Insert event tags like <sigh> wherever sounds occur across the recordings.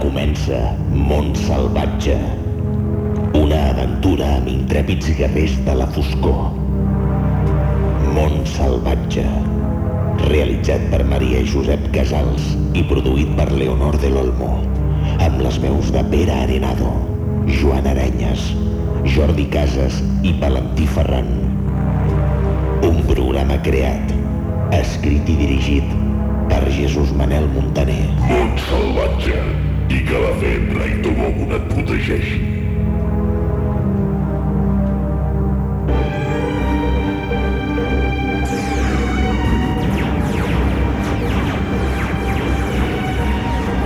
Comença Món Salvatge. Una aventura amb intrèpids guerrers de la foscor. Món Salvatge. Realitzat per Maria i Josep Casals i produït per Leonor de l'Olmo. Amb les veus de Pere Arenado, Joan Arenyes, Jordi Casas i Valentí Ferran. Un programa creat, escrit i dirigit per Jesús Manel Montaner. Món salvatge i que la fembra i Tomogun et protegeixi.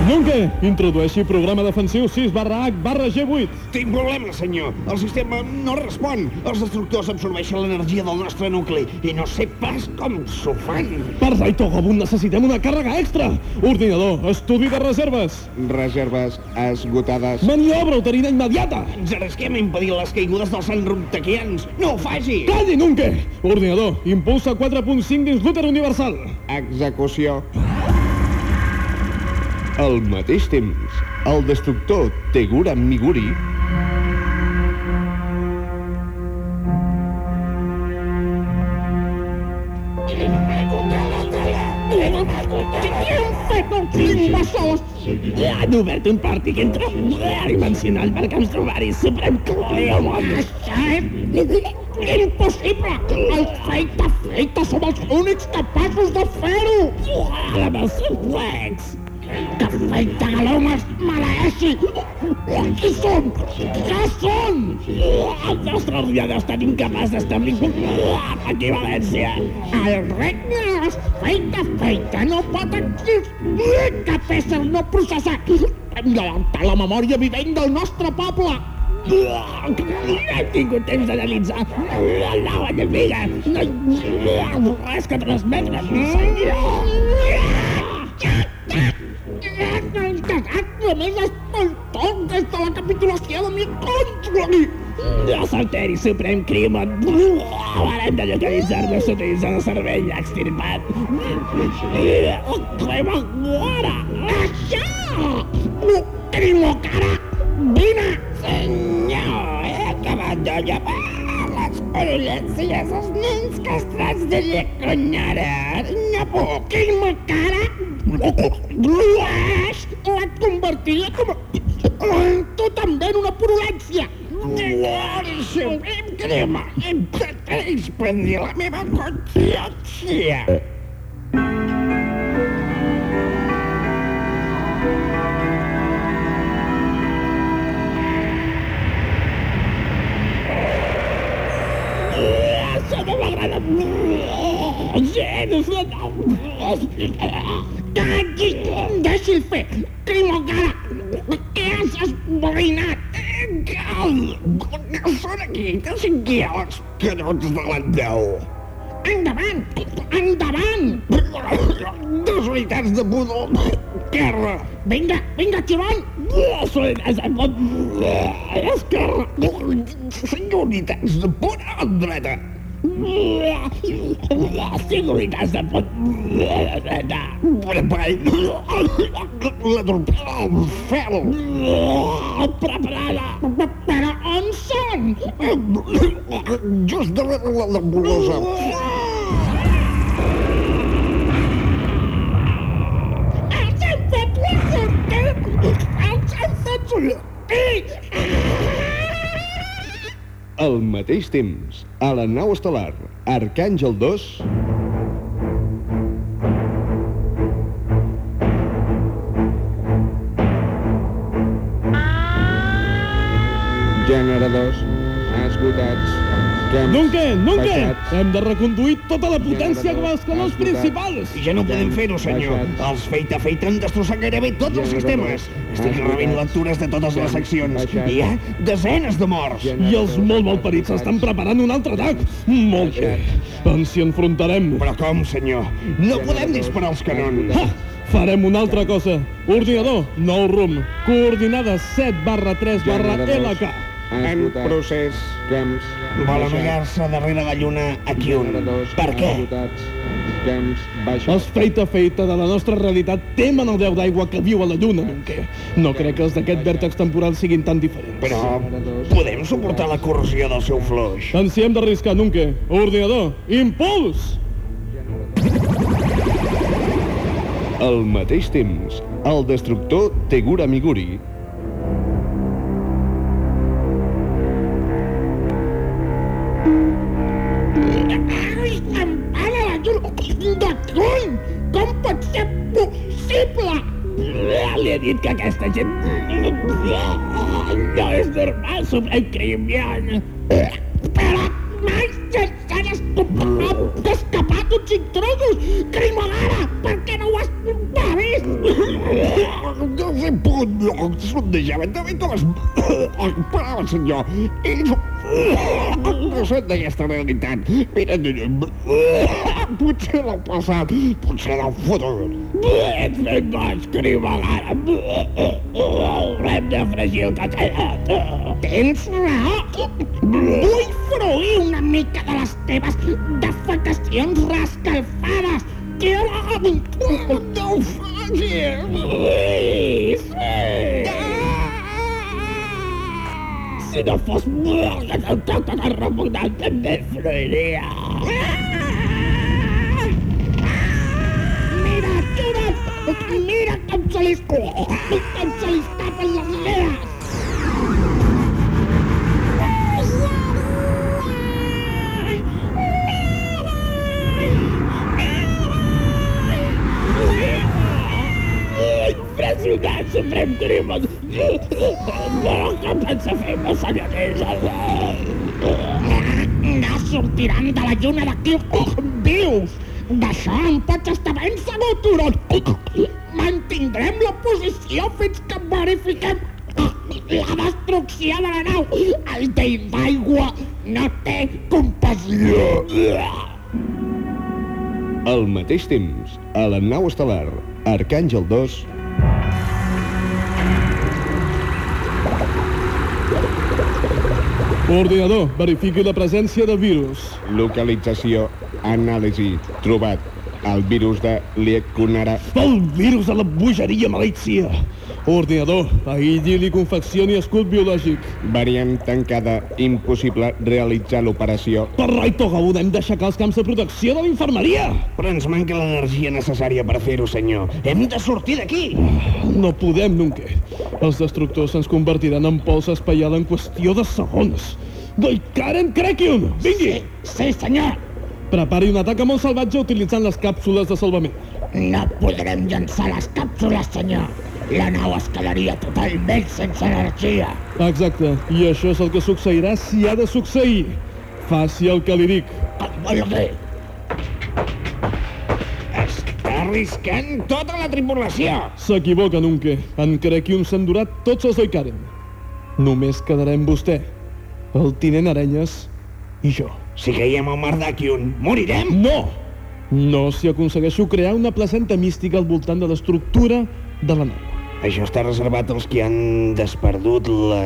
Nunca introdueixi programa defensiu 6 barra H barra G8. Tinc problema, senyor. El sistema no respon. Els destructors absorbeixen l'energia del nostre nucli i no sé pas com s'ho fan. Per Raito Gobun necessitem una càrrega extra. Ordinador, estudi de reserves. Reserves esgotades. Maniobra uterina immediata. Ens arrisquem a impedir les caigudes dels sanrumtaquians. No ho faci! Calli, Nunca! Ordinador, impulsa 4.5 dins l'úter universal. Execució. Al mateix temps, el destructor Tegura Miguri Han obert un pòrtic entre dimensional per ens trobar-hi Suprem Cleomon. Això és impossible! El feita feita som els únics capaços de fer-ho! Els seus plecs! Que feita galomes maleeixi! Qui són? Què són? El nostre ordinador ha estat incapaç d'establir equivalència. El regne de les feita feita no pot existir cap ésser no processat. Hem d'adaptar la memòria vivent del nostre poble. No he tingut temps d'analitzar la nova enemiga. No hi ha res que transmetre. Han cagat només el tot des de la capitulació de mi control. Els alteris suprem crimen haurem de localitzar-nos utilitzant el cervell extirpat. Crema ara! Això! Crimo cara! Vine! Senyor, he acabat de llevar les polències als nens castrats de lleconyara. No puc! Crimo cara! L'ha convertit com a... Tu també en una purulència! Suprem crema! Prefereix prendre la meva consciència! Això no m'agrada! Gens! Deixi'l fer! Crimo cara! Què has esborinat? Són aquí, que sigui els canons de l'endeu! Endavant! Endavant! Dos unitats de budo! Terra! Vinga, vinga! Són esquerra! Cinc unitats de punt a la dreta! Cinc unitats de punt a la dreta! Preparant la torpeda al fel! Preparada! Però on són? just darrere la nebulosa. Al mateix temps, a la nau estel·lar Arcàngel 2... Generadors esgotats. Nunca, nunca! baixats. Hem de reconduir tota la potència com els Esgotat. principals. I ja no podem fer-ho, senyor. Els feita feita han destrossat gairebé tots els sistemes. Estic rebent lectures de totes les seccions. Hi ha desenes de morts. I els molt malparits estan preparant un altre atac. Molt bé. Ens hi enfrontarem. Però com, senyor? No podem disparar els canons. Ha! Farem una altra cosa. Ordinador, nou rum. Coordinades 7 barra 3 barra LK. En procés. Vol amagar-se darrere la lluna aquí un. Per què? Els feita feita de la nostra realitat temen el déu d'aigua que viu a la lluna, Nunque. No crec que els d'aquest vèrtex temporal siguin tan diferents. Però podem suportar la corrosió del seu fluix. Ens hi hem d'arriscar, Nunque. Ordinador, impuls! Al mateix temps, el destructor Tegura Miguri Li he dit que aquesta gent... No és normal, Suprem Crimion. Però mai s'han escapat, uns intrusos! Crimolera, per què no ho has vist? No sé pogut sondejar lentament com es parava, senyor. Ells no són d'aquesta realitat. Mira, potser del passat, potser del futur. Ets ben boig, Crimolera. Haurem de fregir el cacallat. Tens raó. Vull fruir una mica de les teves defecacions rascalfades. Que No ho facis! Sí, sí. Si no fos mort, el toc de repugnant també fruiria. Mira, ajuda't! Mira com se li, com se li tapen Impressionant, Suprem Crimion. No, que pensa fer amb els senyoreses? No sortiran de la lluna d'aquí vius! D'això en pots estar ben segur, Turon! Mantindrem la posició fins que verifiquem la destrucció de la nau! El déu d'aigua no té compassió! Al mateix temps, a la nau estel·lar Arcàngel 2, Ordinador, verifiqui la presència de virus. localització, anàlisi, trobat el virus de Liekunara. El virus de la bogeria malícia. Ordinador, aïlli i confeccioni escut biològic. Variant tancada, impossible realitzar l'operació. Per Raito Gaud hem d'aixecar els camps de protecció de l'infermeria. Però ens manca l'energia necessària per fer-ho, senyor. Hem de sortir d'aquí. No podem, Nunque. Els destructors ens convertiran en pols espaial en qüestió de segons. Doikaren Krekion! Vingui! Sí, senyor! Prepari un atac molt salvatge utilitzant les càpsules de salvament. No podrem llançar les càpsules, senyor. La nau es quedaria totalment sense energia. Exacte, i això és el que succeirà si ha de succeir. Faci el que li dic. Com vulgui. Està arriscant tota la tripulació. S'equivoca, Nunque. En Krekion s'endurà tots els Doikaren. Només quedarem vostè, el tinent Arenyes i jo. Si caiem al mar d'Akion, morirem? No! No si aconsegueixo crear una placenta mística al voltant de l'estructura de la nau. Això està reservat als que han desperdut la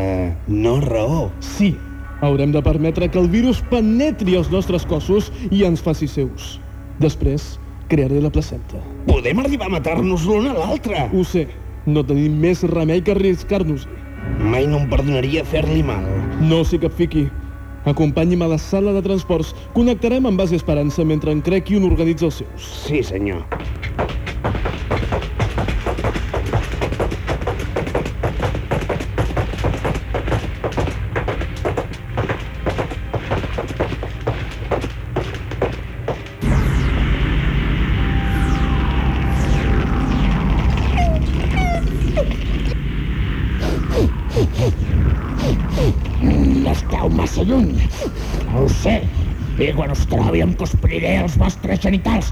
no raó. Sí, haurem de permetre que el virus penetri els nostres cossos i ens faci seus. Després, crearé la placenta. Podem arribar a matar-nos l'un a l'altre. Ho sé, no tenim més remei que arriscar-nos-hi. Mai no em perdonaria fer-li mal. No s'hi capfiqui. Acompanyi'm a la sala de transports. Connectarem amb base Esperança mentre en i un organitza els seus. Sí, senyor. Us trobi em cospriré els vostres genitals.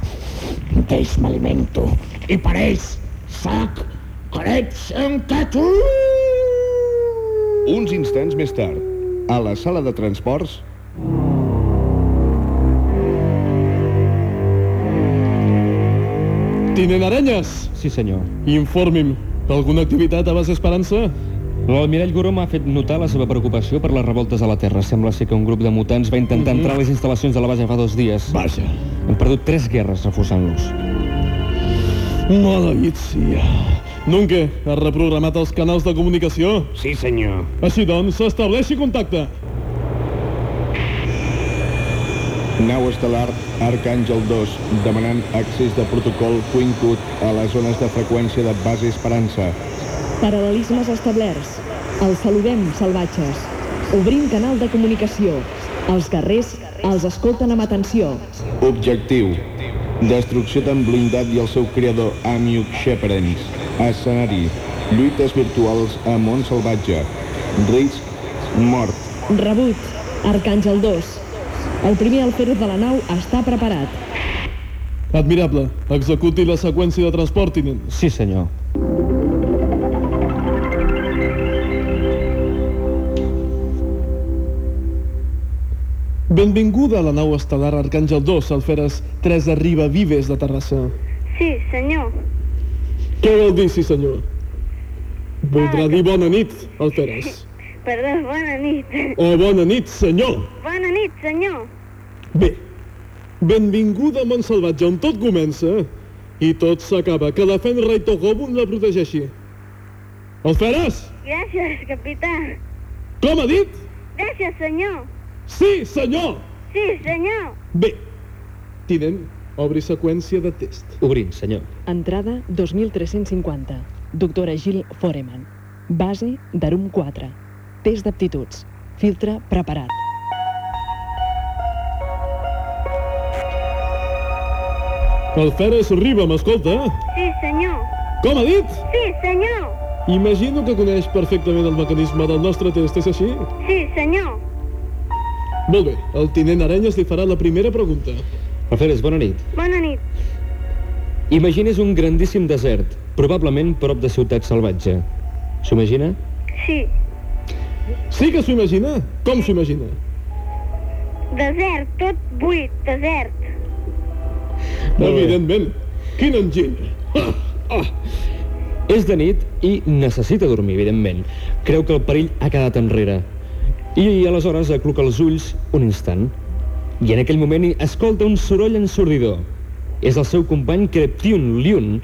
D'ells m'alimento. I per ells soc Crebsen Ketu! Uns instants més tard, a la sala de transports, Tinent Arenyes, Sí, senyor. informi'm. Alguna activitat a base Esperança? L'almirall Goro m'ha fet notar la seva preocupació per les revoltes a la Terra. Sembla ser que un grup de mutants va intentar entrar a les instal·lacions de la base fa dos dies. Vaja. Hem perdut tres guerres reforçant-los. Maleït sia. Nunca ha reprogramat els canals de comunicació. Sí, senyor. Així doncs, s'estableixi contacte. Nau estel·lar Arcàngel 2, demanant accés de protocol Quincut a les zones de freqüència de base Esperança. Paral·lelismes establerts. Els saludem, salvatges. Obrim canal de comunicació. Els guerrers els escolten amb atenció. Objectiu. Destrucció d'en Blindat i el seu creador, Amiuk Sheperens. Escenari. Lluites virtuals a món salvatge. Risc. Mort. Rebut. Arcàngel 2. El primer alferes de la nau està preparat. Admirable. Executi la seqüència de transport, tinent. Sí, senyor. Benvinguda a la nau estel·lar Arcàngel 2, Alferes Teresa Riba Vives de Terrassa. Sí, senyor. Què vol dir, sí senyor? Voldrà dir bona nit, Alferes. Perdó, bona nit. O bona nit, senyor. Bona nit, senyor. Bé, benvinguda a Montsalvatge, on tot comença i tot s'acaba. Que la Fenra i Togobun la protegeixi. Alferes, Gràcies, capità. com ha dit? Gràcies, senyor. Sí, senyor. Sí, senyor. Bé, tinent, obri seqüència de test. Obrint, senyor. Entrada 2350. Doctora Gil Foreman. Base d'Arum 4. Test d'aptituds. Filtre preparat. Alferes Riba, m'escolta? Sí, senyor. Com ha dit? Sí, senyor. Imagino que coneix perfectament el mecanisme del nostre test, és així? Sí, senyor. Molt bé, el tinent Arenyes li farà la primera pregunta. Alferes, bona nit. Bona nit. Imagines un grandíssim desert, probablement prop de Ciutat Salvatge. S'ho imagina? Sí. Sí que s'ho imagina? Com s'ho imagina? Desert, tot buit, desert. Bé. Evidentment. Quin enginy. Ah, ah. És de nit i necessita dormir, evidentment. Creu que el perill ha quedat enrere. I aleshores acluca els ulls un instant. I en aquell moment escolta un soroll ensordidor. És el seu company Kreptiun Lyun,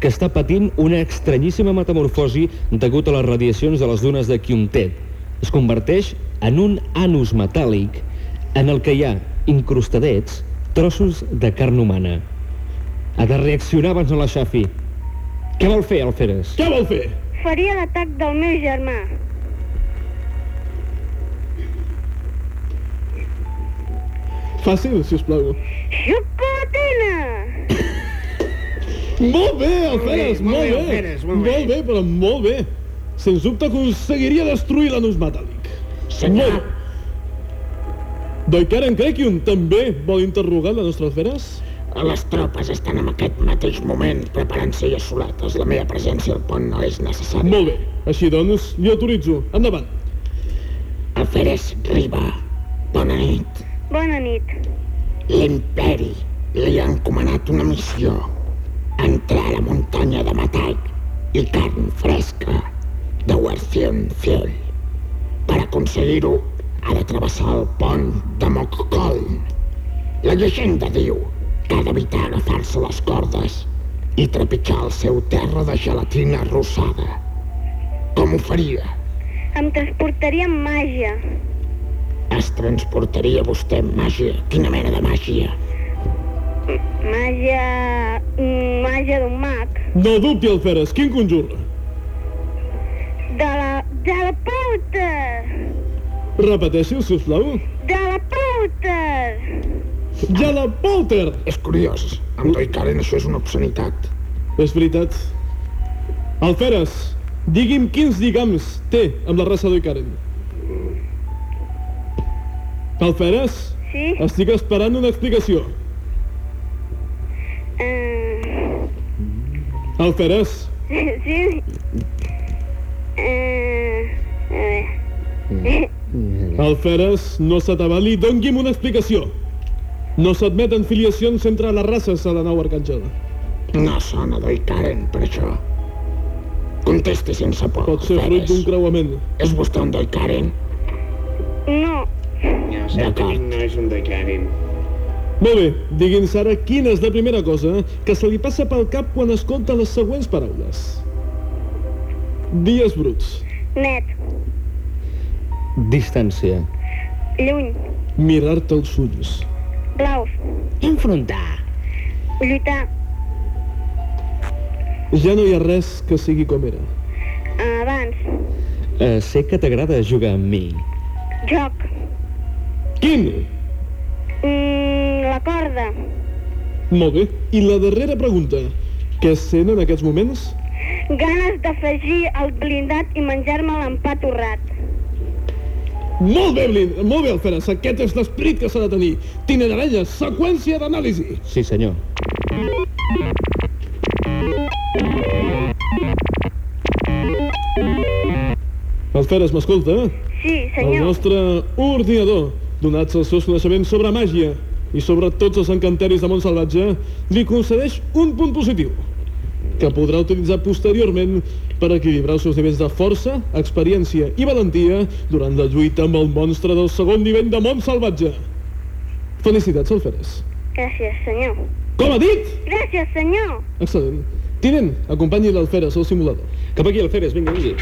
que està patint una estranyíssima metamorfosi degut a les radiacions de les dunes de Kyuntet. Es converteix en un anus metàl·lic en el que hi ha incrustadets trossos de carn humana. Ha de reaccionar abans no la xafi. Què vol fer, Alferes? Què vol fer? Faria l'atac del meu germà. Fàcil, si us plau. Xocolatina! Molt bé, Alferes, molt molt bé. Molt bé. Molt bé, però molt bé. Sens dubte aconseguiria destruir l'anus metàl·lic. Senyor. Molt bé. Doikaren Krekiun també vol interrogar la nostra Alferes? Les tropes estan en aquest mateix moment preparant-se i assoletes. La meva presència al pont no és necessària. Molt bé. Així doncs, li autoritzo. Endavant. Alferes Riba, bona nit. Bona nit. L'imperi li ha encomanat una missió. Entrar a la muntanya de metall i carn fresca de Werthion Fiel. Per aconseguir-ho, ha de travessar el pont de Mokkoln. La llegenda diu que ha d'evitar agafar-se les cordes i trepitjar el seu terra de gelatina rosada. Com ho faria? Em transportaria amb màgia. Es transportaria vostè amb màgia? Quina mena de màgia? Màgia... mm, Màgia d'un mag. No dubti, Alferes. Quin conjur? De la... De la pauta! Repeteixi-ho, si us plau. De la pauta! Ja la Polter! És curiós. Amb Doikaren això és una obscenitat. És veritat. Alferes, digui'm quins lligams té amb la raça d'Oikaren. Alferes, Sí? estic esperant una explicació. Eh, Alferes, <laughs> sí? Eh, a veure. <laughs> Alferes, no s'atabali, dongui'm una explicació. No s'admeten filiacions entre les races a la nau Arcàngel. No sona Doikaren per això. Contesti sense por, Pot ser fruit d'un creuament. És vostè un Doikaren? No, Molt bé, digui'ns ara quina és la primera cosa que se li passa pel cap quan escolta les següents paraules. Dies bruts, Net. Distància. Lluny. mirar-te els ulls, Blaus. Enfrontar. Lluitar. ja no hi ha res que sigui com era. Abans. Uh, sé que t'agrada jugar amb mi. Joc. Quin? Mm, la corda. Molt bé, i la darrera pregunta. Què sent en aquests moments? Ganes d'afegir el blindat i menjar-me l'empat torrat. Molt bé, Blin, molt bé, Alferes, aquest és l'esperit que s'ha de tenir. Tinen arelles, seqüència d'anàlisi. Sí, senyor. Alferes, m'escolta? Sí, El senyor. nostre ordinador, donats els seus coneixements sobre màgia i sobre tots els encanteris de món salvatge, li concedeix un punt positiu, que podrà utilitzar posteriorment per equilibrar els seus nivells de força, experiència i valentia durant la lluita amb el monstre del segon nivell de món salvatge. Felicitats, Alferes. Gràcies, senyor. Com ha dit? Gràcies, senyor. Excel·lent. Tinent, acompanyi l'Alferes al simulador. Cap aquí, Alferes, vinga, vingui.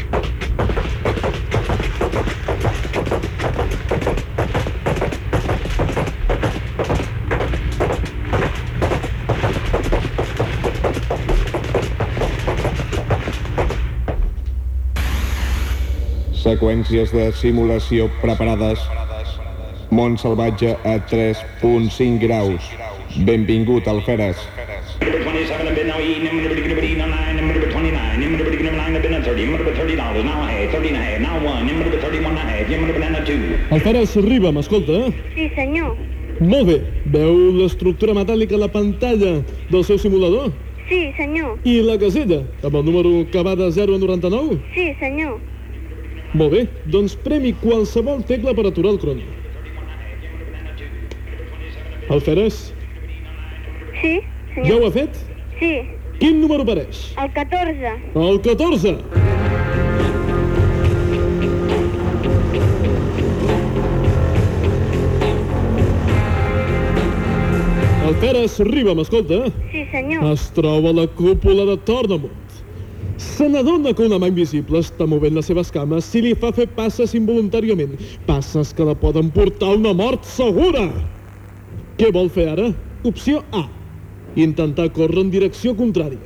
Seqüències de simulació preparades. Món salvatge a 3.5 graus. Benvingut, Alferes. Number 27 have been now eating, number 29, number 29, number 29 have been at 30, number 30 dollars, now a half, 30 and a half, now one, number 31 and a half, number banana two. Alferes, arriba, m'escolta? Sí, senyor. Molt bé. Veu l'estructura metàl·lica a la pantalla del seu simulador? Sí, senyor. I la casella, amb el número que va de 0 a 99? Sí, senyor. Molt bé, doncs premi qualsevol tecla per aturar el crono. Alferes, Sí, ja senyor. ho ha fet? Sí, Quin número apareix? el 14. El 14. Alferes, arriba, m'escolta? Sí, senyor. Es troba a la cúpula de Tornamunt. Se n'adona que una mà invisible està movent les seves cames si li fa fer passes involuntàriament. Passes que la poden portar a una mort segura. Què vol fer ara? Opció A. Intentar córrer en direcció contrària.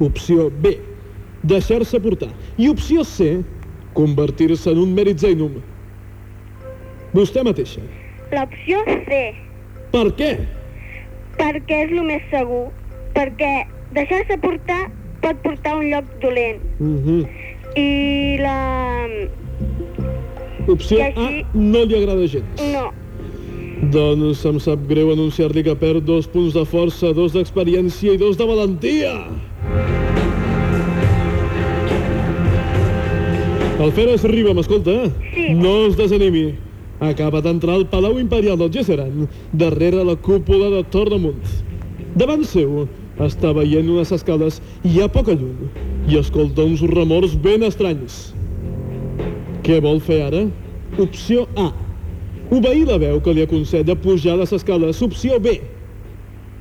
Opció B. Deixar-se portar. I opció C. Convertir-se en un Meritzainum. Vostè mateixa. L'opció C. Per què? Perquè és el més segur. Perquè deixar-se portar pot portar a un lloc dolent. Uh -huh. I la... Opció I A així- no li agrada gens. No. Doncs em sap greu anunciar-li que perd dos punts de força, dos d'experiència i dos de valentia. El Feres arriba, m'escolta? Sí. No es desanimi. Acaba d'entrar al Palau Imperial del Gesseran, darrere la cúpula de Tornamunt. Davant seu està veient unes escales i a poca llum i escolta uns remors ben estranys. Què vol fer ara? Opció A. Obeir la veu que li aconsella pujar les escales. Opció B.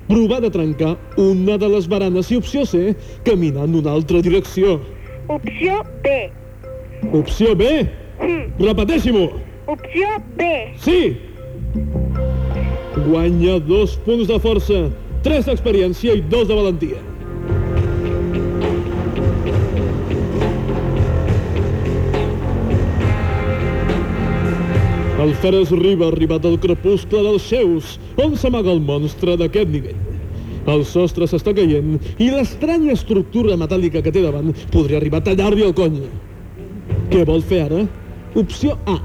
Provar de trencar una de les baranes. I opció C. Caminar en una altra direcció. Opció B. Opció B. Hm. Repeteixi-m'ho. Opció B. Sí! Guanya dos punts de força, tres d'experiència i dos de valentia. El Feres Riba ha arribat al crepuscle dels Xeus, on s'amaga el monstre d'aquest nivell. El sostre s'està caient i l'estranya estructura metàl·lica que té davant podria arribar a tallar-li el cony. Què vol fer ara? Opció A.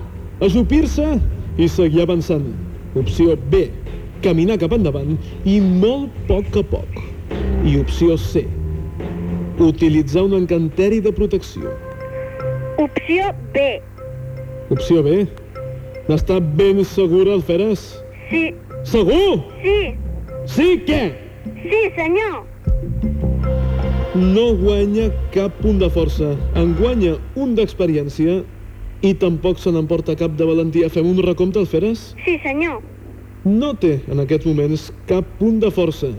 Ajupir-se i seguir avançant. Opció B. Caminar cap endavant i molt poc a poc. I opció C. Utilitzar un encanteri de protecció. Opció B. Opció B. N'està ben segura, el Feres? Sí. Segur? Sí. Sí, què? Sí, senyor. No guanya cap punt de força. En guanya un d'experiència i tampoc se n'emporta cap de valentia. Fem un recompte, el Feres? Sí, senyor. No té en aquests moments cap punt de força.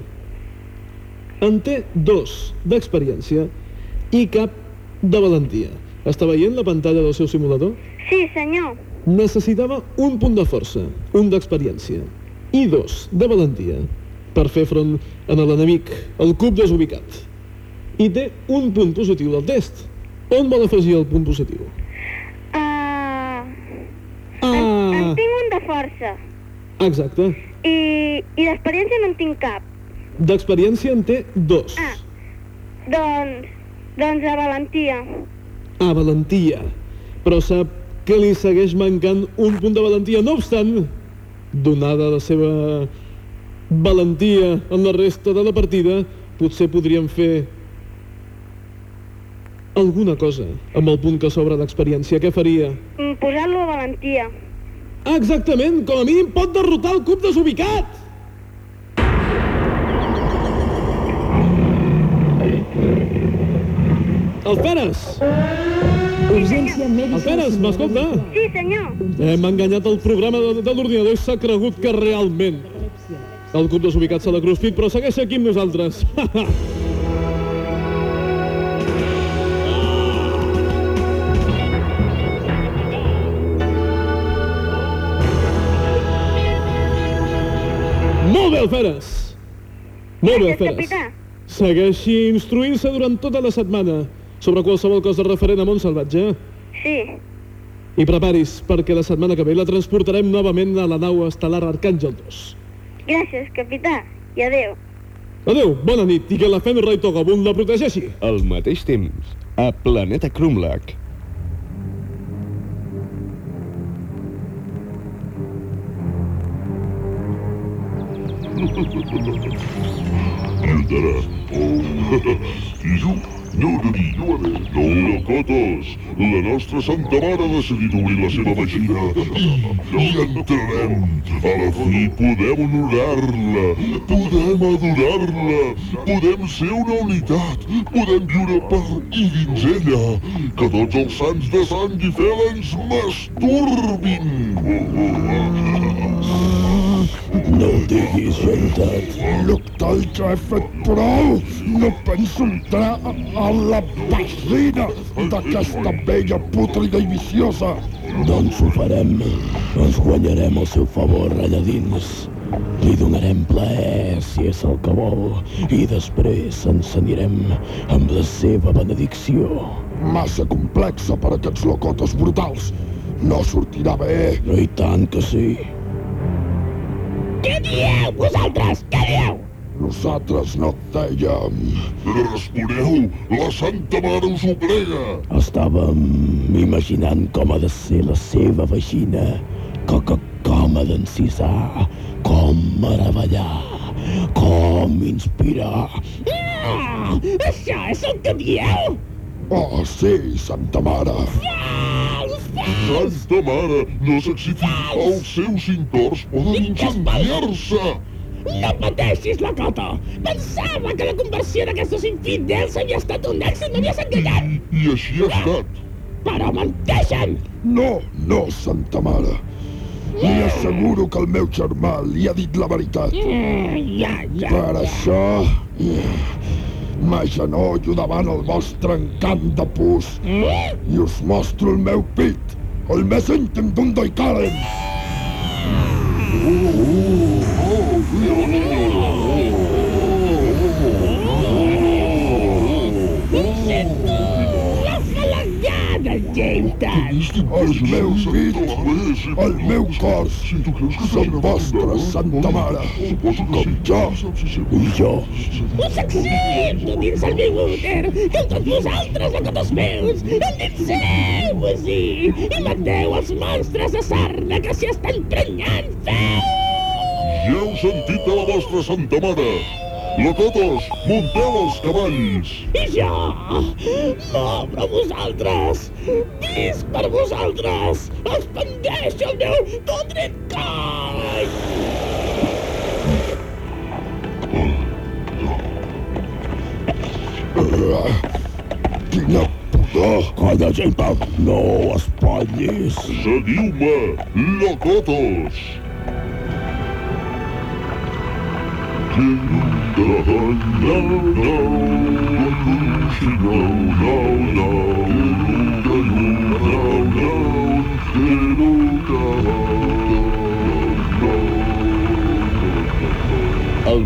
En té dos d'experiència i cap de valentia. Està veient la pantalla del seu simulador? Sí, senyor. Necessitava un punt de força, un d'experiència i dos de valentia per fer front a l'enemic, el cub desubicat. I té un punt positiu del test. On vol afegir el punt positiu? Uh, en Ah, tinc un de força. Exacte. I, i d'experiència no en tinc cap. D'experiència en té dos. Ah. Doncs, doncs a valentia. A valentia. Però sap que li segueix mancant un punt de valentia. No obstant, donada la seva valentia en la resta de la partida, potser podríem fer alguna cosa amb el punt que sobra d'experiència. Què faria? Mm, Posar-lo a valentia. Exactament, com a mínim pot derrotar el cub desubicat! El Peres! Urgència mèdica... El Peres, m'escolta? Sí, senyor. Hem enganyat el programa de, de l'ordinador i s'ha cregut que realment el cub desubicat s'ha de CrossFit, però segueix aquí amb nosaltres. <laughs> Alferes! Molt bé, Alferes. capità. Segueixi instruint-se durant tota la setmana sobre qualsevol cosa referent a Montsalvatge. Sí. I preparis, perquè la setmana que ve la transportarem novament a la nau estel·lar Arcàngel 2. Gràcies, capità. I adeu. Adéu, bona nit, i que la Fenrir Togobun la protegeixi. Al mateix temps, a Planeta Krumlach. Ayudará. I jo? No, no, no, Locotos, la nostra Santa Mare ha decidit obrir la seva vagina i entrarem. A la fi podem honorar-la, podem adorar-la, podem ser una unitat, podem viure per i dins ella. Que tots els sants de sang i fel ens masturbin. No ho diguis, gentat. Doctor, ja he fet prou. No penso entrar a, a la vagina d'aquesta vella pútrida i viciosa. Doncs ho farem. Ens guanyarem el seu favor allà dins. Li donarem plaer, si és el que vol, i després ens anirem amb la seva benedicció. Massa complexa per aquests locotes brutals. No sortirà bé. I tant que sí. Què dieu, vosaltres? Què dieu? Nosaltres no et dèiem. Responeu, la Santa Mare us ho prega. Estàvem imaginant com ha de ser la seva vagina, co -co com ha d'encisar, com meravellar, com inspirar. Ah, això és el que dieu? Oh, sí, Santa Mare. Santa Mare, no s'exciti. Els seus cintords poden incendiar-se. No pateixis, la cota! Pensava que la conversió d'aquestos infidels havia estat un èxit, m'havies enganyat! I així ha estat. Però menteixen! No, no, Santa Mare. Li asseguro que el meu germà li ha dit la veritat. Mm, ja, ja, Per ja. això... M'agenollo davant el vostre encant de pus Mm? i us mostro el meu pit, el més íntim d'un doicalen. Sento James El meu pit, el meu cor, són vostres, Santa Mare, com jo. I jo, Us accepto dins el meu úter, com tots vosaltres, a tots meus. Endinseu-vos-hi i mateu els monstres de sarna que s'hi estan prenyant. Feu! Ja heu sentit de la vostra Santa Mare. Locotos, munteu els cavalls. I jo, m'obro vosaltres, visc per vosaltres, expandeixo el meu podrit coll. Quina pudor! calla, gent, no espatllis. Seguiu-me, Locotos. Al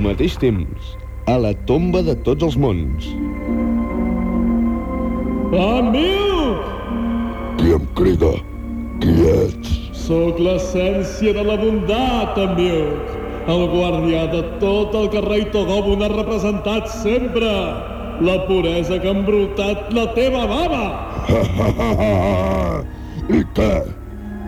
mateix temps, a la tomba de tots els mons. Amic! Qui em crida? Qui ets? Sóc l'essència de la bondat, amic. El guardià de tot el que rei Togobun ha representat sempre. La puresa que ha embrutat la teva baba. <laughs> I què?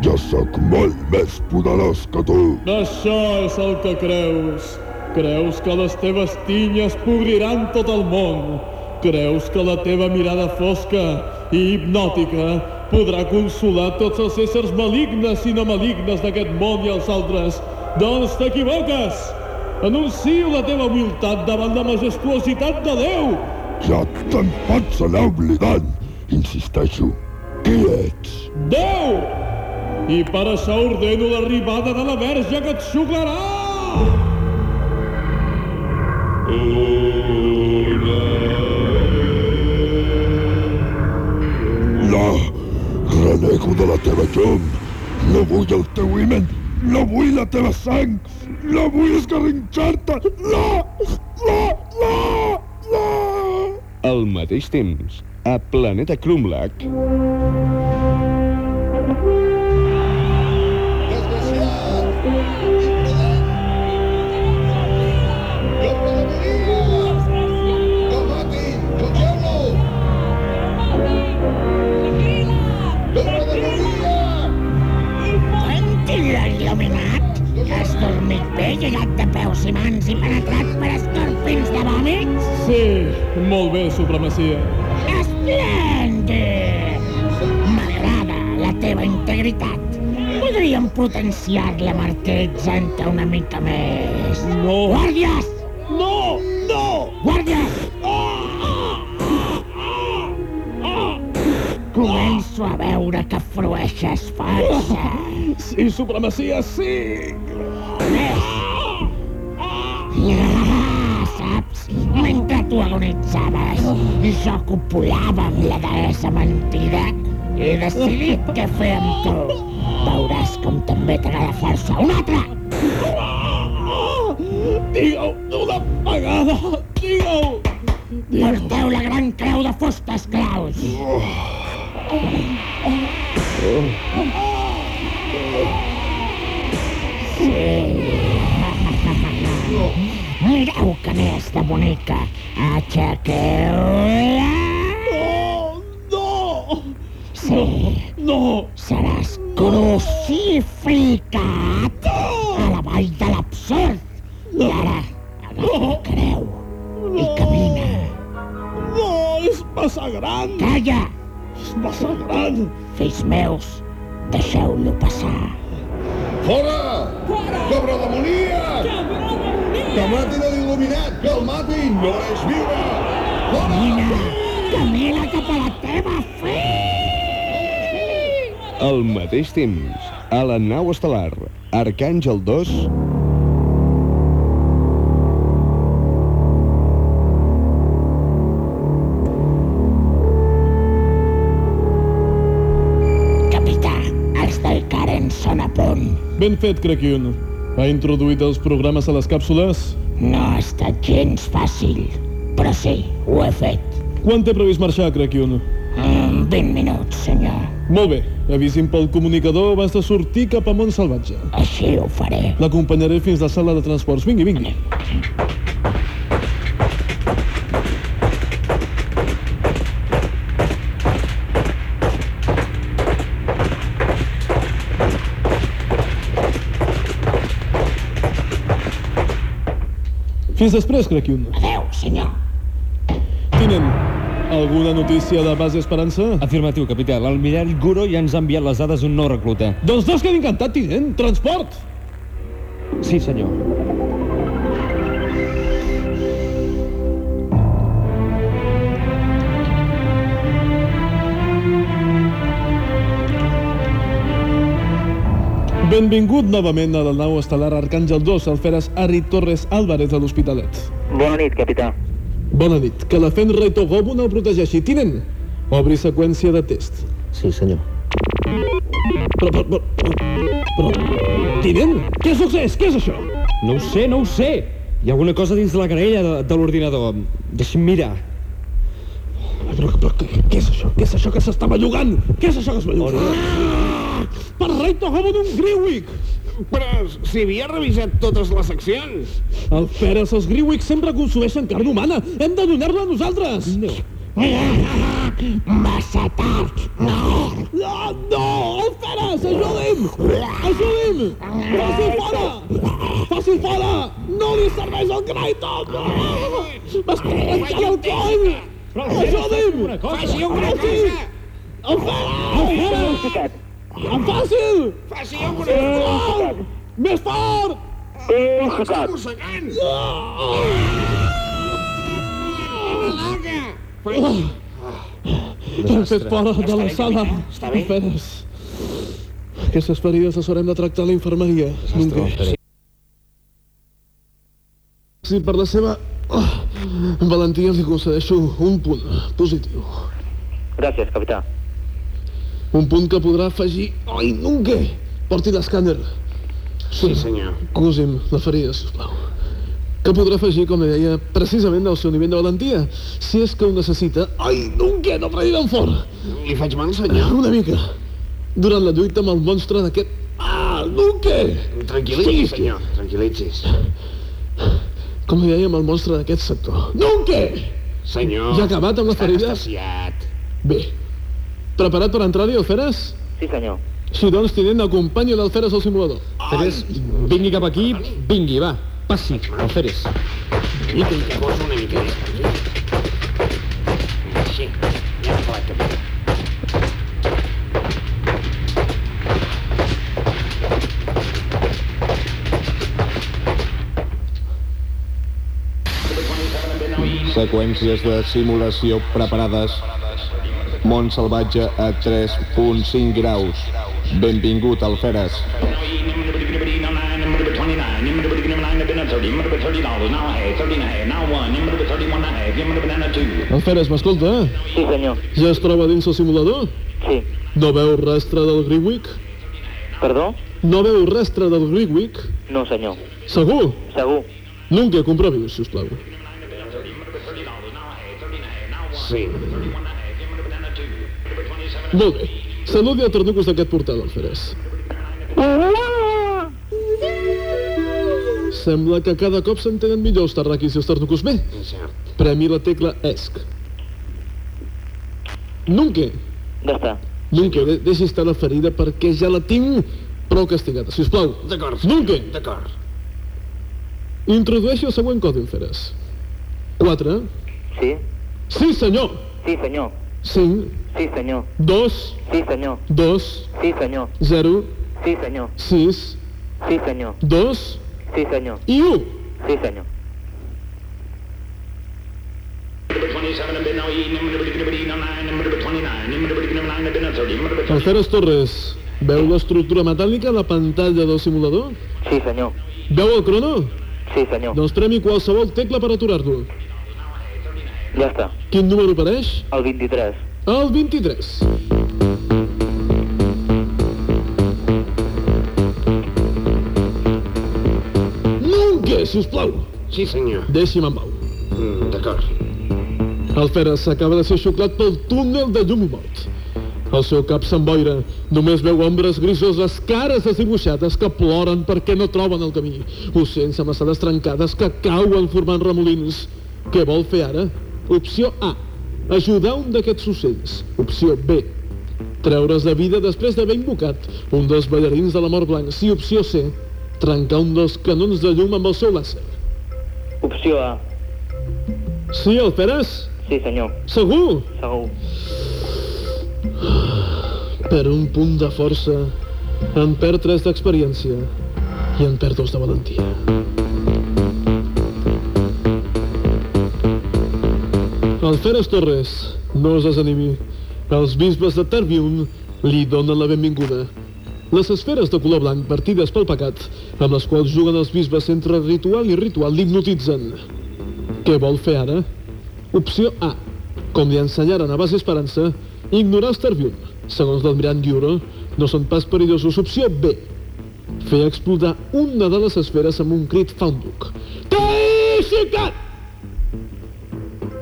Jo sóc molt més poderós que tu. Això és el que creus. Creus que les teves tinyes podriran tot el món. Creus que la teva mirada fosca i hipnòtica podrà consolar tots els éssers malignes i no malignes d'aquest món i els altres. Doncs t'equivoques! Anuncio la teva humilitat davant la majestuositat de Déu! Ja te'n pots anar oblidant. Insisteixo. Qui ets? Déu! I per això ordeno l'arribada de la verge que et xuclarà! No! Renego de la teva llum. No vull el teu himen. No vull la teva sang. No vull esgarrinxar-te. No! No! No! No! Al mateix temps, a Planeta Krumlach, llegat de peus i mans i penetrat per escorpins de vòmits? Sí, molt bé, supremacia. Esplèndid! M'agrada la teva integritat. Podríem potenciar-la martiritzant-te una mica més. No! Guàrdies! No! No! Guàrdies! Començo a veure que frueixes força. Sí, supremacia, sí! Ah, saps? Mentre tu agonitzaves, jo copulava amb la deessa mentida i he decidit què fer amb tu. Veuràs com també t'agrada força. Un altre! Digue-ho d'una vegada! Digue-ho! Porteu la gran creu de fustes, claus! Sí. Mireu que n'és de bonica. Aixequeu-la! No! No! Sí, No! seràs crucificat a la vall de l'absurd. I ara, agafa la creu i camina. No! És massa gran! Calla! És massa gran! Fills meus, deixeu-lo passar. Fora! Cabra demoníac! Que matin l'il·luminat! Que el matin! No mereix viure! Fora! Camina! Camina cap a la teva fi! al mateix temps, a la nau estel·lar, Arcàngel 2, Capità, els del Karen són a punt. Ben fet, Krakyun. Ha introduït els programes a les càpsules? No ha estat gens fàcil, però sí, ho he fet. Quan té previst marxar, Krakyun? En 20 minuts, senyor. Molt bé. Avisin pel comunicador abans de sortir cap a Mont Salvatge. Així ho faré. L'acompanyaré fins a la sala de transports. Vingui, vingui. Fins després, Krakyun. Adeu, senyor. Tinent, alguna notícia de base Esperança? Afirmatiu, capità. L'almirall Guro ja ens ha enviat les dades d'un nou recluta. Doncs dos que encantat, tinent. Transport! Sí, senyor. Benvingut novament a la nau estel·lar Arcàngel 2, Alferes Ari Torres Álvarez de l'Hospitalet. Bona nit, capità. Bona nit. Que la Fenra i Togobo no el protegeixi. Tinent, obri seqüència de test. Sí, senyor. Però, però, però, però, Tinent, què succeeix? Què és això? No ho sé, no ho sé. Hi ha alguna cosa dins de la graella de, de l'ordinador. Deixi'm mirar. Però, però què, què és això? Què és això que s'està bellugant? Què és això que es belluga? Ah! Per rei Togobo d'un Griwick! Però si havia revisat totes les seccions. El Feres, els Griwick sempre consumeixen carn humana. Hem de donar-la a nosaltres. No. Massa tard! No! No, no! El Feres, ajudi'm! Ajudi'm! Faci'l fora! Faci'l fora! No li serveix el Crichton! No! M'està arrencant el coll! Ajudi'm! Faci Faci! cosa! El Feres! El Feres! En fàcil! Faci alguna cosa! Sisplau! Més fort! Està mossegant! Hem fet fora de la sala. Està bé? Aquestes ferides les haurem de tractar a la infermeria. Nunca. Si per la seva oh, valentia li concedeixo un punt positiu. Gràcies, capità. Un punt que podrà afegir... Ai, nunca! Porti l'escàner. Sí, senyor. Cosi'm la ferida, sisplau. Que podrà afegir, com li deia, precisament al seu nivell de valentia. Si és que ho necessita... Ai, nunca! No predi tan fort! Li faig mal, senyor? Una mica. Durant la lluita amb el monstre d'aquest... Ah, nunca! Tranquil·litzi's, senyor. Tranquil·litzi's. Com li deia amb el monstre d'aquest sector. Nunca! Senyor. Ja acabat amb la està ferida? anestesiat. Bé. Preparat per entrar-hi, Alferes? Sí, senyor. Si doncs, tinent, acompanyi l'Alferes al simulador. Feres, vingui cap aquí, vingui, va. Passi, el Feres. I que li poso una mica més. Sí, ja. Seqüències de simulació preparades. Mont salvatge a 3.5 graus. Benvingut, Alferes. Alferes, m'escolta? Sí, senyor. Ja es troba dins el simulador? Sí. No veu rastre del Griwick? Perdó? No veu rastre del Griwick? No, senyor. Segur? Segur. Nunca, comprovi si us plau. Molt bé. Saludi a tornucos d'aquest portal, Alferes. Sembla que cada cop s'entenen millor els terraquis i els tornucos. Bé, premi la tecla ESC. Nunca, Ja està. nunca, de deixi estar la ferida perquè ja la tinc prou castigada. Si us plau, D'acord. nunca. D'acord. Introdueixi el següent codi, Alferes. 4, Sí? sí senyor, Sí, senyor. 5, Sí, senyor. 2, Sí, senyor. 2, Sí, senyor. 0, Sí, senyor. 6, Sí, senyor. 2 Sí, senyor. i 1. Sí, senyor. Alferes Torres, veu l'estructura metàl·lica a la pantalla del simulador? Sí, senyor. Veu el crono? Sí, senyor. Doncs premi qualsevol tecla per aturar-lo. Ja està. Quin número apareix? El 23. El 23. Nunca, si us plau. Sí, senyor. Deixi'm en pau. Mm, D'acord. El Feres s'acaba de ser xuclat pel túnel de llum i mort. El seu cap s'emboira. Només veu ombres grisoses, cares desdibuixades que ploren perquè no troben el camí. Ocells amb maçades trencades que cauen formant remolins. Què vol fer ara? Opció A. Ajudar un d'aquests ocells. Opció B. Treure's de vida després d'haver invocat un dels ballarins de la mort blanc. I opció C. Trencar un dels canons de llum amb el seu làser. Opció A. Sí, el Feres? Sí, senyor. Segur? Segur. Per un punt de força, en perd tres d'experiència i en perd dos de valentia. Alferes Torres, no es desanimi. Els bisbes de Terbium li donen la benvinguda. les esferes de color blanc partides pel pecat, amb les quals juguen els bisbes entre ritual i ritual l'hipnotitzen. Què vol fer ara? Opció A. Com li ensenyaren a base Esperança, ignorar els Terbium. Segons l'almirant Diuro, no són pas perillosos. Opció B. Fer explotar una de les esferes amb un crit fàunduc. Teixicat!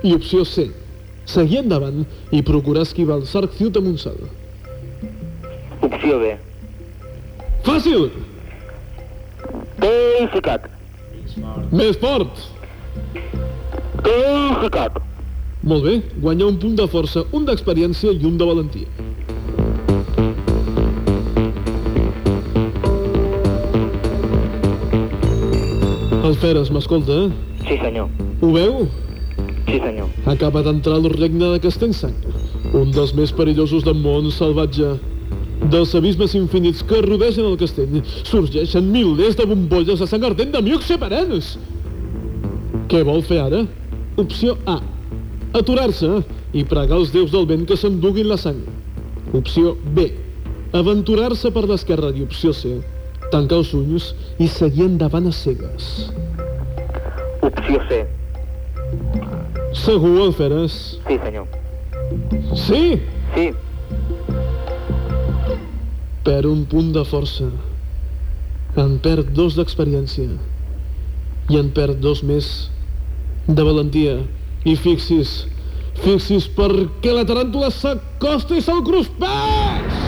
I opció C. Seguir endavant i procurar esquivar el Sarc Ciut de Montsal. Opció B. Fàcil! Teixicat. Més fort! Teixicat. Molt bé, guanya un punt de força, un d'experiència i un de valentia. El Feres m'escolta? Sí, senyor. Ho veu? Sí, senyor. Acaba d'entrar al regne de Castellsang, un dels més perillosos del món salvatge. Dels abismes infinits que rodegen el castell sorgeixen milers de bombolles de sang ardent de miux separans. Què vol fer ara? Opció A. Aturar-se i pregar els déus del vent que s'enduguin la sang. Opció B. Aventurar-se per l'esquerra i opció C. Tancar els ulls i seguir endavant a cegues. Opció C. Segur, Alferes? Sí, senyor. Sí? Sí. Perd un punt de força. En perd dos d'experiència. I en perd dos més de valentia. I fixis, fixis per què la taràntula s'acosta i se'l cruspeix!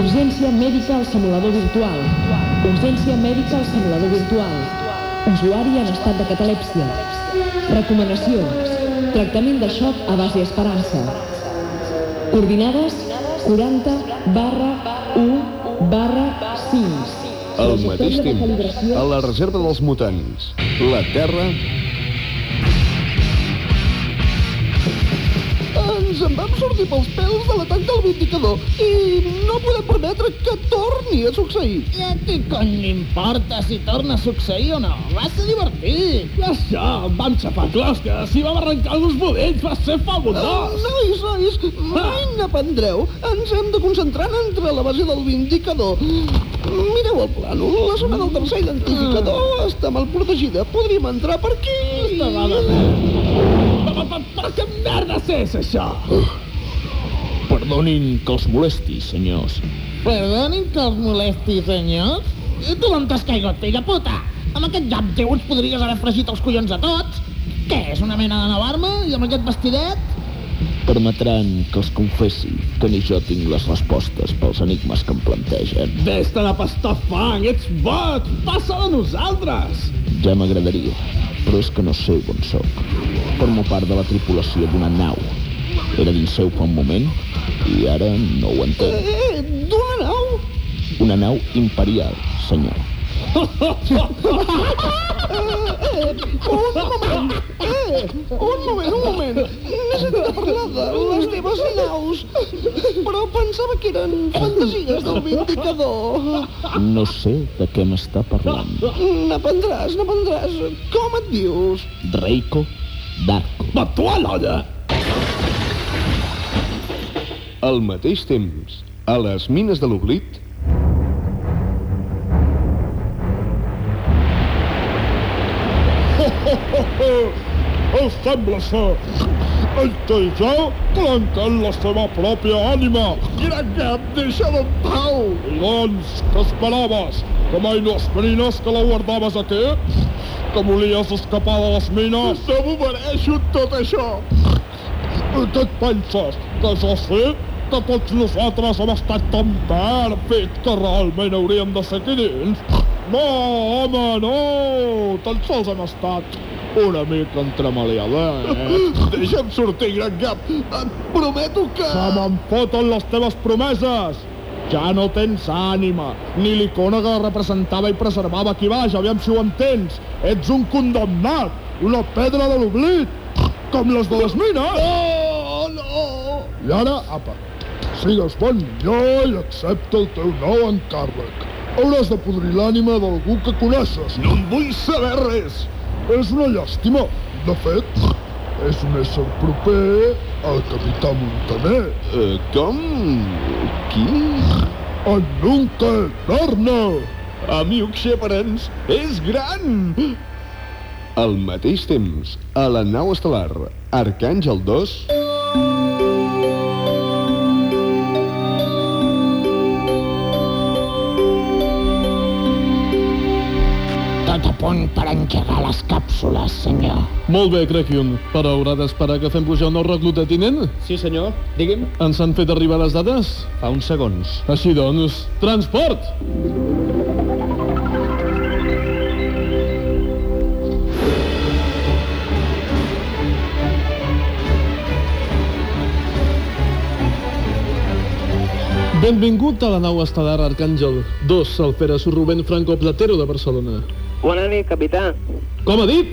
Urgència mèdica al simulador virtual. Urgència mèdica al simulador virtual. Usuari en estat de catalèpsia. Recomanació. Tractament de xoc a base esperança. Coordinades 40 barra 1 barra 5. Al mateix temps, a la reserva dels mutants, la Terra Ens en vam sortir pels pèls de l'atac del Vindicador i no podem permetre que torni a succeir. I a qui cony m'importa si torna a succeir o no? Va ser divertit. Ja està, vam xapar closques i vam arrencar els budells, va ser Uh, fabulós! nois, nois, mai n'aprendreu. Ens hem de concentrar en entre la base del Vindicador. Mireu el plano. La zona del tercer identificador està mal protegida. Podríem entrar per aquí. Per, per, per què merda és això? Perdonin que els molesti, senyors. Perdonin que els molesti, senyors. I tu on t'has caigut, figa puta? Amb aquest llap teu ens podries haver fregit els collons a tots. Què, és una mena de nova arma? I amb aquest vestidet? Permetran que els confessi que ni jo tinc les respostes pels enigmes que em plantegen. Vés-te de pastar fang, ets boig! Passa de nosaltres! Ja m'agradaria, però és que no sé on sóc. Formo part de la tripulació d'una nau. Era dins seu fa un moment i ara no ho entenc. Eh, d'una nau? Una nau imperial, senyor. Un moment. Eh, un moment, un moment. Sentit parlar de les teves naus, però pensava que eren fantasies del Vindicador. No sé de què m'està parlant. N'aprendràs, n'aprendràs. Com et dius? Reiko Darko. Va, tu a l'olla! Al mateix temps, a les mines de l'oblit, El sembla ser el Teiseu trencant la seva pròpia ànima. Cap, deixa'm en pau. I doncs, què esperaves? Que mai no esperines que la guardaves aquí? Que volies escapar de les mines? No m'ho mereixo tot això. I què et penses? Que jo sé que tots nosaltres hem estat tan perfectes que realment hauríem de ser aquí dins? No, home, no! Tan sols hem estat una mica entremaliadets. <laughs> Deixa'm sortir, gran cap. Et prometo que... Se me'n foten les teves promeses! Ja no tens ànima, ni l'icona que la representava i preservava aquí baix, aviam si ho entens. Ets un condemnat, una pedra de l'oblit, com les de les mines. Oh, no! I ara, apa, sigues bon millor i accepta el teu nou encàrrec. Hauràs de podrir l'ànima d'algú que coneixes. No en vull saber res. És una llàstima. De fet, és un ésser proper al capità Montaner. Uh, com? Qui? En Nunca Eterna! Amic Sheparens és gran! Al mateix temps, a la nau estel·lar Arcàngel 2... punt per engegar les càpsules, senyor. Molt bé, Crequion, però haurà d'esperar que fem pujar un nou recluta, tinent? Sí, senyor. Digui'm. Ens han fet arribar les dades? Fa uns segons. Així doncs, transport! Benvingut a la nau estel·lar Arcàngel 2, Alferes Rubén Franco Platero de Barcelona. Bona nit, capità. Com ha dit?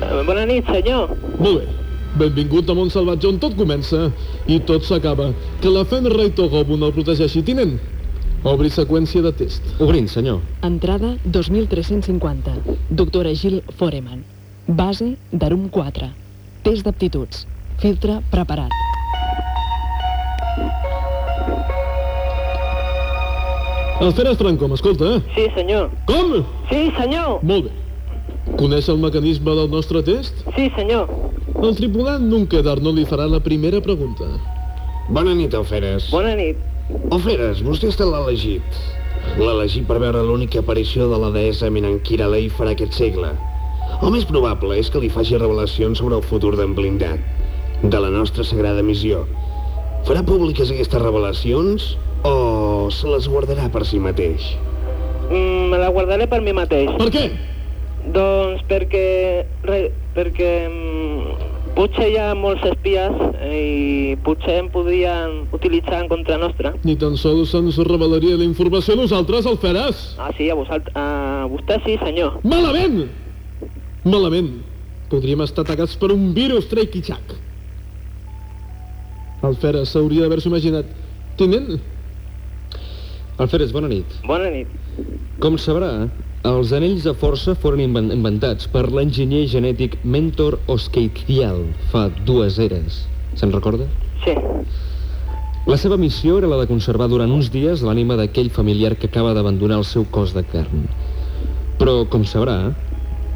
Eh, Bona nit, senyor. Molt bé. Benvingut a Montsalvatge on tot comença i tot s'acaba. Que la Fenrei Togobun el protegeixi, tinent. Obri seqüència de test. Obrint, senyor. Entrada 2350. Doctora Gil Foreman. Base d'Arum 4. Test d'aptituds. Filtre preparat. Alferes Franco, m'escolta? Sí, senyor. Com? Sí, senyor. Molt bé. Coneix el mecanisme del nostre test? Sí, senyor. El tripulant Nunquedar no li farà la primera pregunta. Bona nit, Alferes. Bona nit. Alferes, vostè està l'elegit. L'elegit per veure l'única aparició de la deessa Minankira Leifar aquest segle. El més probable és que li faci revelacions sobre el futur d'en Blindat, de la nostra sagrada missió. Farà públiques aquestes revelacions o se les guardarà per si mateix? Mm, me la guardaré per mi mateix. Per què? Doncs perquè... Re, perquè... Mm, potser hi ha molts espies i potser em podrien utilitzar en contra nostra. Ni tan sols se'ns revelaria la informació a nosaltres, Alferes. Ah, sí, a, vosaltres, a vostè sí, senyor. Malament! Malament. Podríem estar atacats per un virus treiquitxac. Alferes s'hauria d'haver-s'ho imaginat. Tinent, Alferes, bona nit. Bona nit. Com sabrà, els anells de força foren inven- inventats per l'enginyer genètic Mentor Oskeithiel fa dues eres. Se'n recorda? Sí. La seva missió era la de conservar durant uns dies l'ànima d'aquell familiar que acaba d'abandonar el seu cos de carn. Però, com sabrà,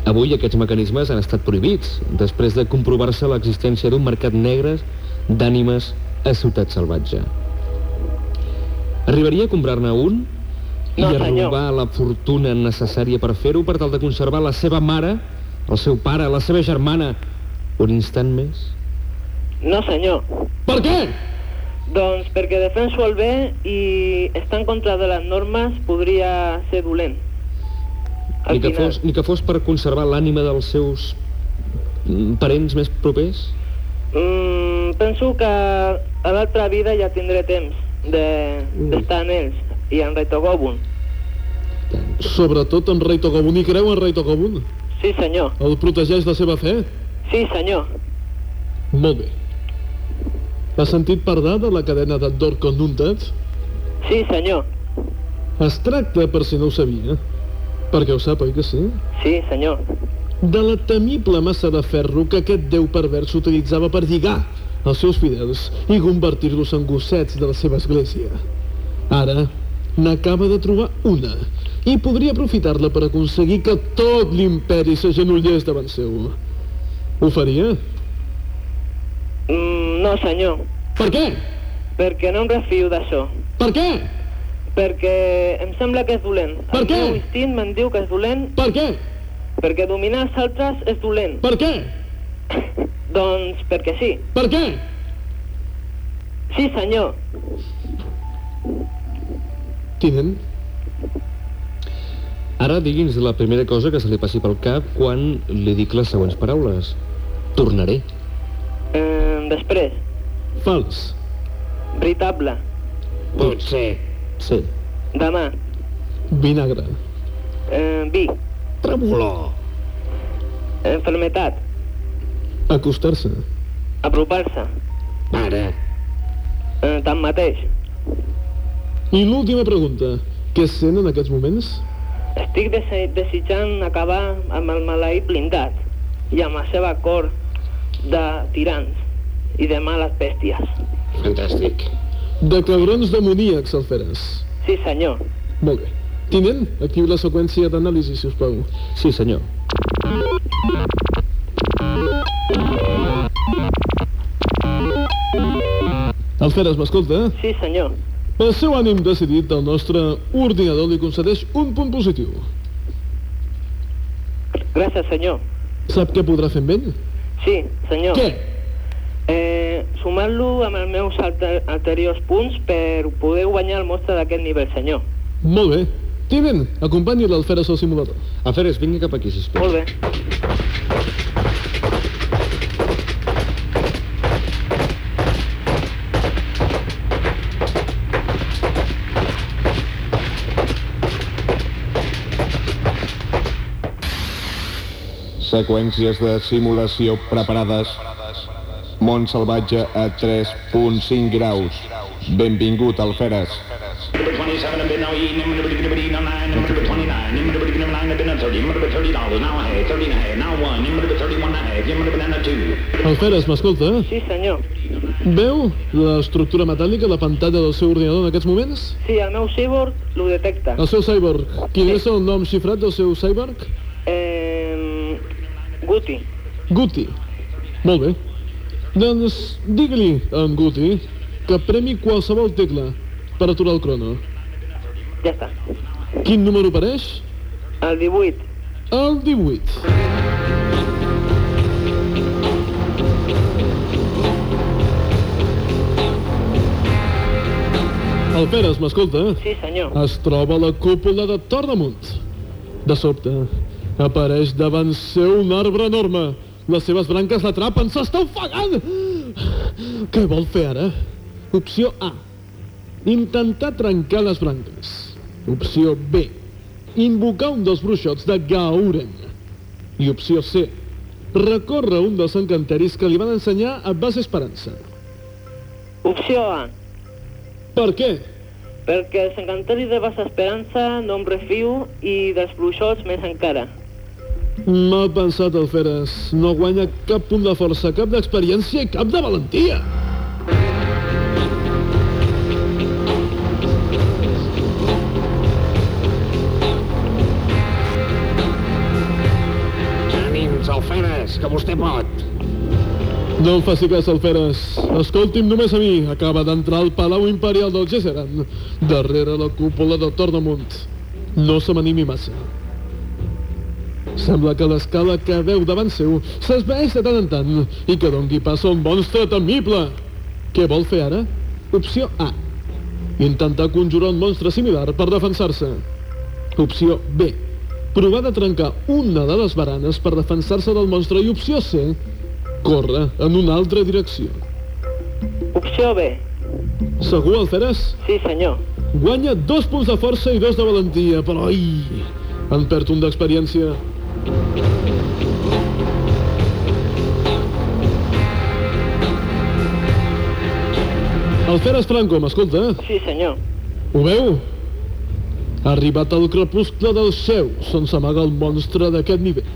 avui aquests mecanismes han estat prohibits després de comprovar-se l'existència d'un mercat negre d'ànimes a Ciutat Salvatge. Arribaria a comprar-ne un i No, a senyor. robar la fortuna necessària per fer-ho per tal de conservar la seva mare, el seu pare, la seva germana, un instant més? No, senyor. Per què? Doncs perquè defenso el bé i estar en contra de les normes podria ser dolent. Ni que, final. fos, ni que fos per conservar l'ànima dels seus mm, parents més propers? Mm, penso que a l'altra vida ja tindré temps de- d'estar en ells i en Retogobun. sobretot en Rei Togobun, i creu en Rei Togobun? Sí, senyor. El protegeix la seva fe? Sí, senyor. Molt bé. Ha sentit parlar de la cadena de Dorco Nuntat? Sí, senyor. Es tracta, per si no ho sabia, perquè ho sap, oi que sí? Sí, senyor. De la temible massa de ferro que aquest déu pervers utilitzava per lligar els seus fidels i convertir-los en gossets de la seva església. Ara n'acaba de trobar una i podria aprofitar-la per aconseguir que tot l'imperi s'agenollés davant seu. Ho faria? Mm, no, senyor. Per què? Perquè no em refio d'això. Per què? Perquè em sembla que és dolent. Per el què? meu instint me'n diu que és dolent. Per què? Perquè dominar els altres és dolent. Per què? <laughs> Doncs perquè sí. Per què? Sí, senyor. Tinent? Ara digui'ns la primera cosa que se li passi pel cap quan li dic les següents paraules. Tornaré. Eh, després, Fals. veritable, Potser. Sí. demà, Vinagre. eh, vi, Tremolor. enfermetat, Acostar-se. apropar-se, Ara. eh, tanmateix. I l'última pregunta. Què sent en aquests moments? Estic dese desitjant acabar amb el maleït blindat i amb la seva cor de tirants i de males bèsties. Fantàstic. De cabrons demoníacs, Alferes. Sí, senyor. Molt bé. Tinent, activi la seqüència d'anàlisi, si us plau. Sí, senyor. Alferes, m'escolta? Sí, senyor. Pel seu ànim decidit, el nostre ordinador li concedeix un punt positiu. Gràcies, senyor. Sap què podrà fer amb ell? Sí, senyor. Què? Eh, sumant-lo amb els meus alter anteriors punts per poder guanyar el monstre d'aquest nivell, senyor. Molt bé. Tinent, acompanyi l'Alferes al simulador. Alferes, vingui cap aquí, sisplau. Molt bé. Seqüències de simulació preparades. Mont salvatge a 3.5 graus. Benvingut, Alferes. Number 27 a bid now E, number number nine, number 29, number number nine a bid now 30, number 30 dollars, now a half, 30 and a half, now one, number 31 and a half, number banana two. Alferes, m'escolta? Sí, senyor. Veu l'estructura metàl·lica, la pantalla del seu ordinador en aquests moments? Sí, el meu cyborg l'ho detecta. El seu cyborg. Quin és el nom xifrat del seu cyborg? Eh, Guti. Guti. Molt bé. Doncs digue-li a en Guti que premi qualsevol tecla per aturar el crono. Ja està. Quin número apareix? El 18. El 18. El Peres, m'escolta? Sí, senyor. Es troba a la cúpula de Tornamunt. De sobte, apareix davant seu un arbre enorme. Les seves branques l'atrapen, s'està ofegant! Què vol fer ara? Opció A. Intentar trencar les branques. Opció B. Invocar un dels bruixots de Gauren. I opció C. Recórrer un dels encanteris que li van ensenyar a Base Esperança. Opció A. Per què? Perquè els encanteris de Bassa Esperança no em refio i dels bruixots més encara. M'ha pensat el Feres. No guanya cap punt de força, cap d'experiència i cap de valentia. Ànims, Alferes, que vostè pot. No em faci cas, Alferes. Escolti'm només a mi. Acaba d'entrar al Palau Imperial del Gesseran, darrere la cúpula de Tornamunt. No se m'animi massa. Sembla que l'escala que veu davant seu s'esvaeix de tant en tant i que dongui pas a un monstre temible. Què vol fer ara? Opció A. Intentar conjurar un monstre similar per defensar-se. Opció B. Provar de trencar una de les baranes per defensar-se del monstre. I opció C. Corre en una altra direcció. Opció B. Segur, Alferes? Sí, senyor. Guanya dos punts de força i dos de valentia, però ai, en perd un d'experiència. Alferes Franco, m'escolta? Sí, senyor. Ho veu? Ha arribat el crepuscle del seu, on s'amaga el monstre d'aquest nivell.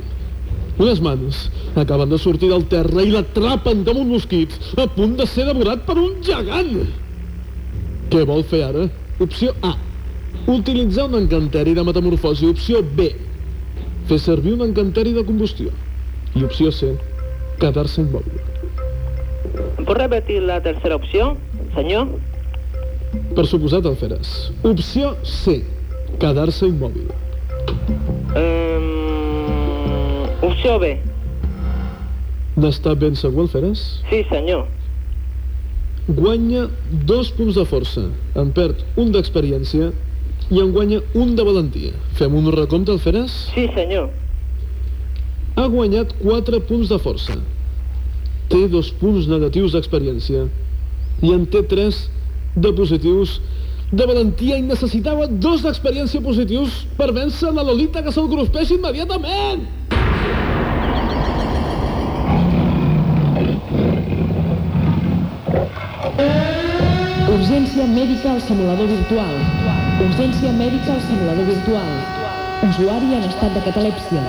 Unes mans acaben de sortir del terra i l'atrapen damunt mosquits, a punt de ser devorat per un gegant. Què vol fer ara? Opció A. Utilitzar un encanteri de metamorfosi. Opció B. Fer servir un encanteri de combustió. I opció C. Quedar-se immòbil. Em pot repetir la tercera opció, senyor? Per suposat, Alferes. Opció C. Quedar-se immòbil. Um, opció B. N'està ben segur, Alferes? Sí, senyor. Guanya dos punts de força, en perd un d'experiència i en guanya un de valentia. Fem un recompte, Alferes? Sí, senyor. Ha guanyat 4 punts de força. Té dos punts negatius d'experiència i en té 3 de positius de valentia i necessitava dos d'experiència positius per vèncer la Lolita que se'l cruspeix immediatament. Urgència mèdica al simulador virtual. Urgència mèdica al simulador virtual. Usuari en estat de catalèpsia.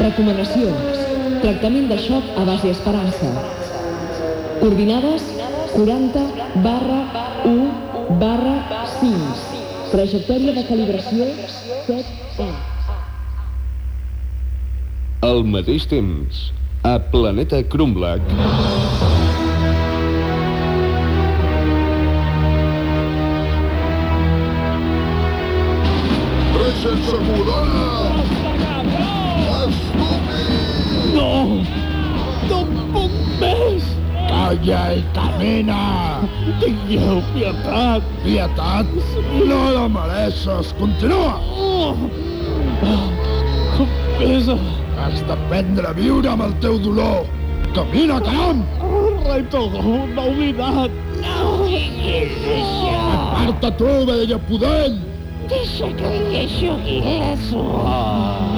Recomanacions. tractament de xoc a base esperança. Coordinades 40 barra 1 barra 5. Trajectòria de calibració 7 Al mateix temps, a Planeta Krumblack... Res sense codona! No! No puc més! Calla i camina! Tingueu pietat! Pietat? No la mereixes! Continua! Com pesa! Has d'aprendre a viure amb el teu dolor! Camina, caram! Rei Togo, m'ha oblidat! No diguis això! Aparta tu, vella pudent! Deixa que eixugui la suor.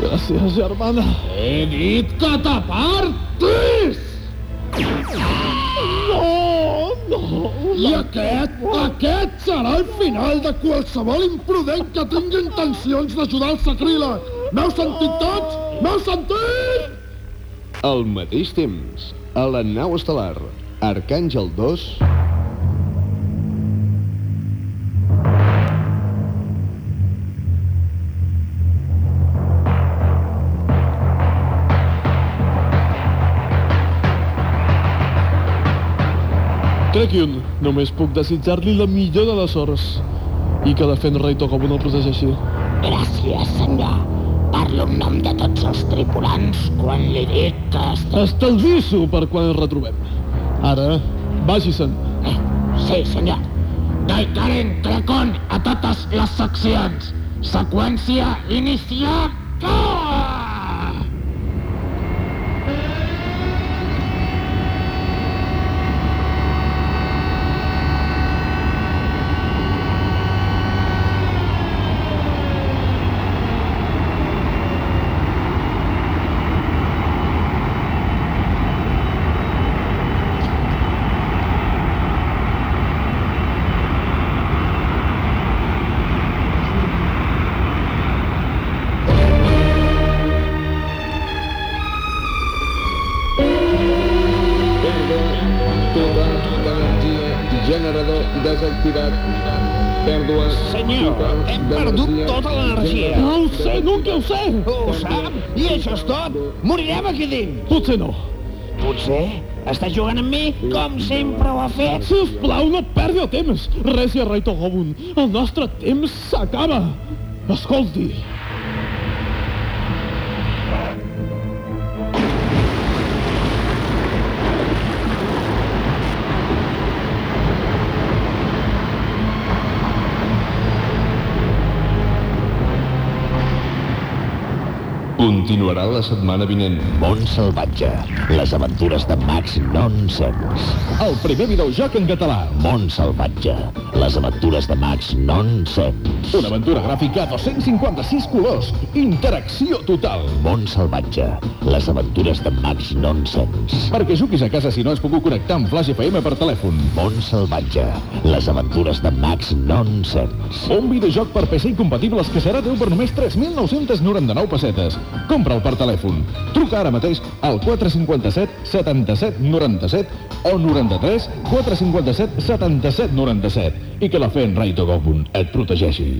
Gràcies, germana. He dit que t'apartis! No, no. I aquest, aquest serà el final de qualsevol imprudent que tingui intencions d'ajudar el sacríleg! M'heu sentit tots? M'heu sentit? Al mateix temps, a la nau estel·lar, Arcàngel 2... Un, només puc desitjar-li la millor de les sorts i que la Fenrei Togobun el protegeixi. Gràcies, senyor. Parlo en nom de tots els tripulants quan li dic que estic... Estalvisso per quan ens retrobem. Ara, vagi-se'n. Eh, sí, senyor. Daikaren Krakon a totes les seccions. Seqüència! Generador desactivat. Pèrdues Senyor, hem perdut tota l'energia. No ho sé, nunca ho sé. Ho sap? I això és tot? Morirem aquí dins. Potser no. Potser? Està jugant amb mi com sempre ho ha fet. Sisplau, no perdi el temps. Resia Rei Togobun, el nostre temps s'acaba. Escolti. Boom. Continuarà la setmana vinent. Món salvatge. Les aventures de Max Nonsense. El primer videojoc en català. Món salvatge. Les aventures de Max Nonsense. Una aventura gràfica a 256 colors. Interacció total. Món salvatge. Les aventures de Max Nonsense. Perquè juguis a casa si no has pogut connectar amb Flash FM per telèfon. Món salvatge. Les aventures de Max Nonsense. Un videojoc per PC incompatibles que serà teu per només 3.999 pessetes. Compra'l per telèfon. Truca ara mateix al 457 77 97 o 93 457 77 97 i que la fe en Rai Togobun et protegeixi.